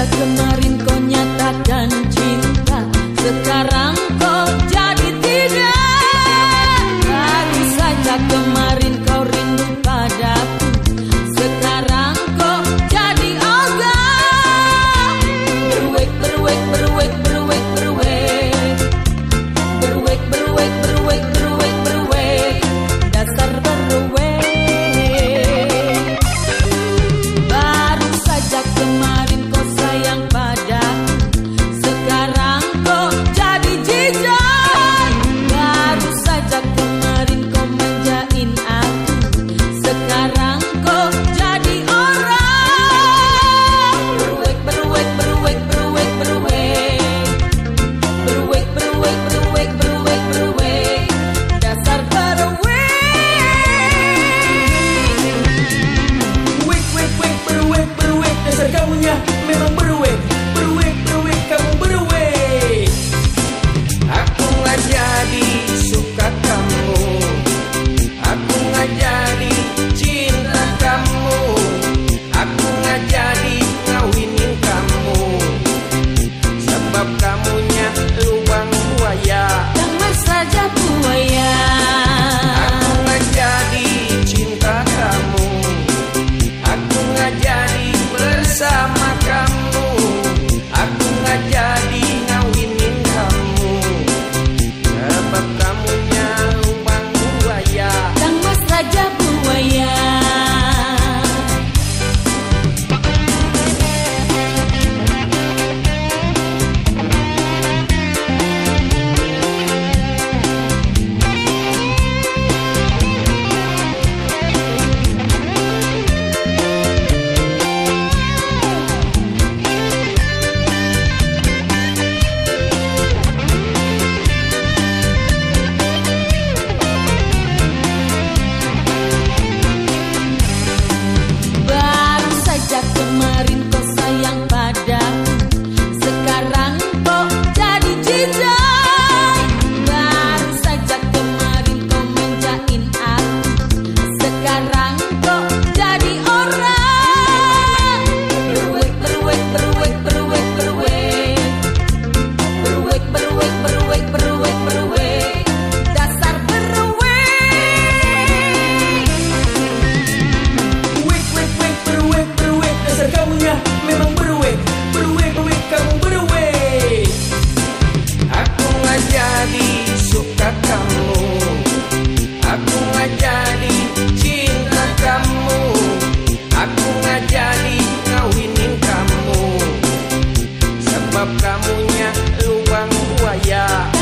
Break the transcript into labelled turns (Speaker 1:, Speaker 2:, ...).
Speaker 1: sejak kemarin kau nyatakan
Speaker 2: punya lubang buaya.